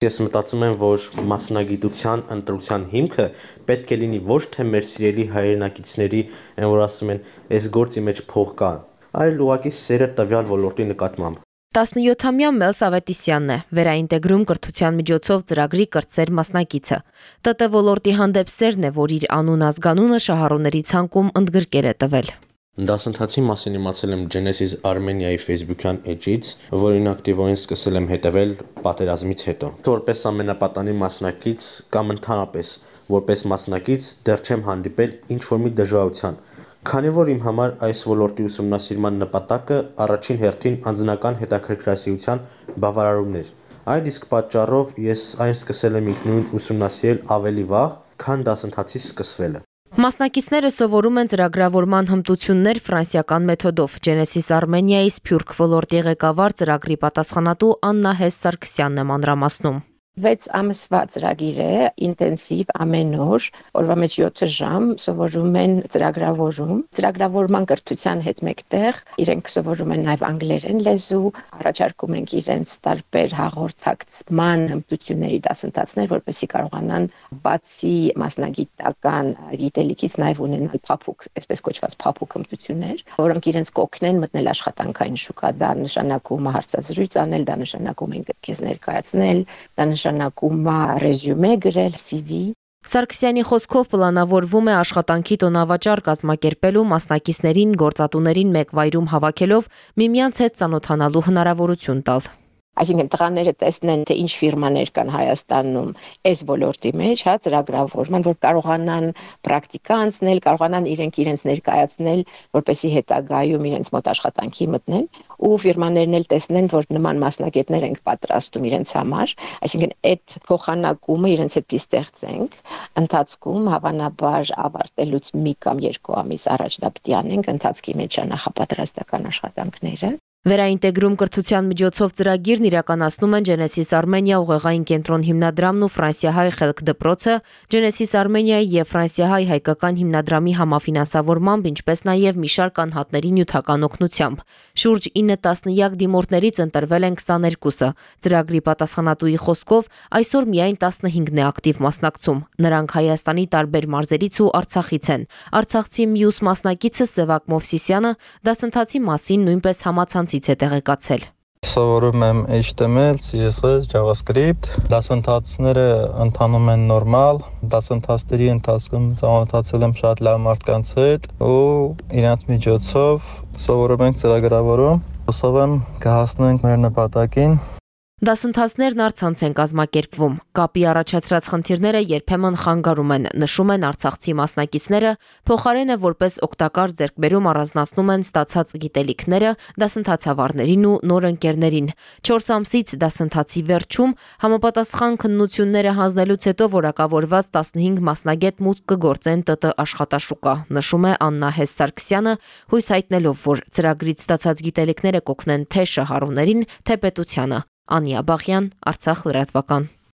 Ես մտածում եմ, որ մասնագիտության ընտրության հիմքը պետք է լինի ոչ թե մեր սիրելի հայրենակիցների, այն որ ասում են, այս գործի մեջ փող կա, այլ ուղղակի սերը տվյալ ոլորտի նկատմամբ։ 17-ամյա Մելս Ավետիսյանն է, վերաինտեգրում կրթության միջոցով ծրագրի կրտսեր մասնակիցը։ ՏՏ ոլորտի հանդեպ սերն է, որ իր անուն ազգանունը շահառուների ցանկում ընդգրկել է տվել։ Դասընթացի մասին իմացել եմ Genesis Armenia-ի Facebook-յան էջից, որին ակտիվորեն սկսել եմ հետևել պատերազմից հետո։ Որպես ամենապատանի մասնակից կամ ընդհանրապես որպես մասնակից դեռ չեմ հանդիպել ինչ-որ մի դժվարության, քանի որ իմ համար այս ոլորտի ուսումնասիրման նպատակը առաջին հերթին անձնական հետաքրքրասիրության բավարարումն էր։ Այդ իսկ պատճառով ես այն սկսել եմ ինքնուրույն ուսումնասիրել ավելի վաղ, քան դասընթացի սկսվելը։ Մասնակիցները սովորում են ծրագրավորման հմտություններ ֆրանսիական մեթոդով։ Genesis Armenia-ի Սփյուռք ոլորտի ղեկավար ծրագրի պատասխանատու Աննա Հես Սարգսյանն է մանրամասնում։ 6 ամսվա ծրագիր է, ինտենսիվ ամեն օր, օրվա մեջ 7 ժամ սովորում են ծրագրավորում։ Ծրագրավորման կրթության հետ մեկտեղ իրենք սովորում են նաև անգլերեն լեզու, առաջարկում ենք իրենց տարբեր հաղորդակցման հմտությունների դասընթացներ, որպեսզի կարողանան բացի մասնագիտական գիտելիքից նաև ունենալ փափուկ, այսպես կոչված փափուկ հմտություններ, որոնք իրենց կօգնեն մտնել աշխատանքային շուկա։ Դա նշանակում հարցազրույց անել, դա նշանակում ինքեզ ներկայացնել, դա նշանակում է ռեզյումե գրել, CV Սարգսյանի խոսքով պլանավորվում է աշխատանքի տոնավաճառ կազմակերպելու մասնակիցներին գործատուներին մեկ վայրում հավաքելով միմյանց հետ ծանոթանալու հնարավորություն տալ։ Այսինքն տղաները տեսնեն, թե ինչ ֆիրմաներ կան Հայաստանում այս ոլորտի մեջ, հա, ծրագրավորման, որ կարողանան պրակտիկա անցնել, կարողանան իրենք իրենց ներկայացնել, որպեսի հետագայում իրենց մոտ աշխատանքի մտնեն, ու ֆիրմաներն էլ տեսնեն, որ նման մասնագետներ ենք պատրաստում իրենց համար, այսինքն այդ փոխանակումը իրենց հետ ստեղծենք, ընթացքում հավանաբար ավարտելուց մի կամ երկու ամիս առաջ դա է անենք, ընթացքի մեջ նախապատրաստական աշխատանքները Վերաինտեգրում կրթության միջոցով ծրագիրն իրականացնում են Genesis Armenia ուղեղային կենտրոն հիմնադրամն ու Ֆրանսիահայ խելք դպրոցը, Genesis Armenia-ի եւ Ֆրանսիահայ հայկական հիմնադրամի համաֆինանսավորմամբ, ինչպես նաեւ մի շարք անհատների նյութական օգնությամբ։ Շուրջ 9 տասնյակ դիմորդներից ընտրվել են 22-ը։ Ծրագրի պատասխանատուի խոսքով այսօր միայն 15-ն է ակտիվ մասնակցում։ Նրանք Հայաստանի տարբեր մարզերից ու Արցախից են։ Արցախցի մյուս մասնակիցը Սևակ Մովսիսյանը դասընթացի մասին նույնպես համացան նրանցից է տեղեկացել։ Սովորում եմ HTML, CSS, JavaScript։ Դասընթացները ընթանում են նորմալ։ Դասընթացների ընթացքում ծանոթացել եմ շատ լավ մարդկանց հետ ու իրանց միջոցով սովորում ենք ծրագրավորում։ Հուսով եմ կհասնենք մեր նպատակին Դասընթացներն առցանց են կազմակերպվում։ Կապի առաջացրած խնդիրները երբեմն խանգարում են, նշում են Արցախցի մասնակիցները, փոխարենը որպես օգտակար ձեռքբերում առանձնացնում են ստացած գիտելիքները դասընթացավարներին ու նոր ընկերներին։ 4 ամսից դասընթացի վերջում համապատասխան քննությունները հանձնելուց հետո որակավորված 15 մասնագետ մուտք կգործեն ՏՏ աշխատաշուկա, նշում է Աննա Հես Սարգսյանը, հույս հայտնելով, որ ծրագրից ստացած գիտելիքները կօգնեն թե շահառուներին, թե պետությանը Անիա Բախյան, Արցախ լրատվական։